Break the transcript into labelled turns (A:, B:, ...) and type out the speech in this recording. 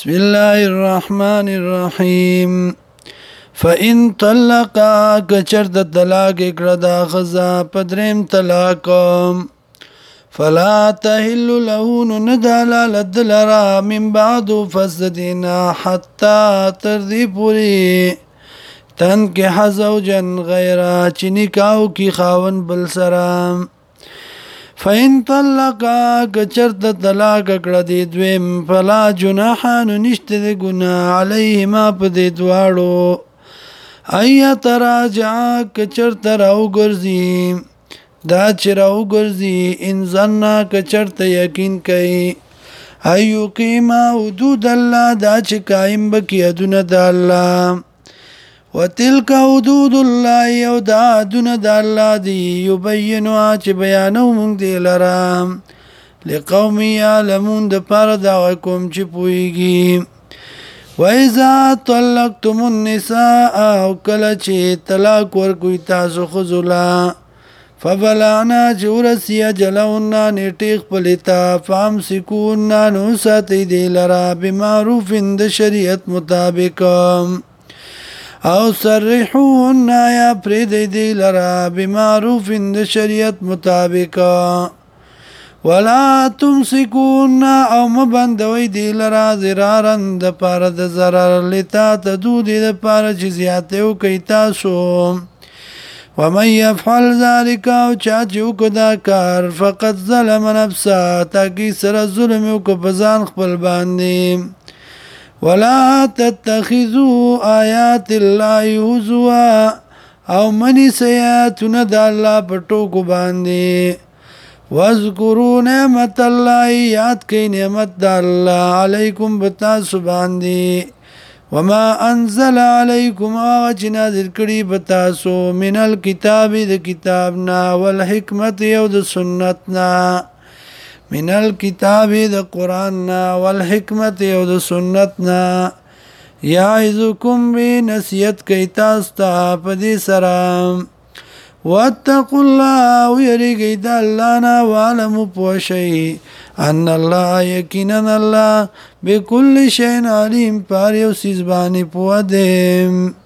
A: بسم الله الرحمن الرحیم فإن طلقا کچر د طلاق کړه دا غزا پدریم طلاق فلا تحل له ندالا لدلرا من بعد فسدنا حتى ترضي پوری تن کې حزوجن غیره چې نکاو کې خاون بل سره فین طلقا کچرت طلاق کړه دی دویم فلا جناحان نشته دی ګناه علیهما په دې دواړو ایا تراجع کچرت راو ګرځي دا چې راو ګرځي ان ظن کچرت یقین کوي ایو قیما حدود الله دا چې قائم بکې حدود الله وتلك حدود الله او دا دون د الله دی یبینوا چې بیانو موږ دی لرام لقوم یعلمون د پاره دا کوم چې پويږي وإذا طلقتم النساء او کله چې طلاق ورکوي تاسو خذلا فبلعنا جورسیا جلونا نیټیخ پلیتا فام سکون نانو ساتي دی لرا بمعروف د شریعت مطابقم او سرحون یا پریدی دی لرا بمعروف د شریعت مطابق ولا تمسكون او مبندوي دی لرا زرارن د پاره د zarar لتا تدود د پاره چې زیاته او کوي تاسو ومن يفعل ذلك او چا چې وکدا کار فقط ظلم نفسه تاکي سره ظلم وک په ځان خپل باندې ولا تتخذوا آیات الله هزوا او منی سیاتون د الله پټو کو باندې واذکروا نعمت الله یاد کئ نعمت د الله علیکم بتا سبحان دی وما انزل علیکم اج نازل کړي بتا سو منل کتاب د کتابنا والحکمت یو د سنتنا من الكتاب د قران نا والحکمت او د سنت نا یعظکم به نصیحت کوي تاسو ته په دې سره واتقوا الله ويرګي د الله نه وعلم پوشي ان الله یقینا الله بكل شيء عليم پاره او سيزباني پوه دې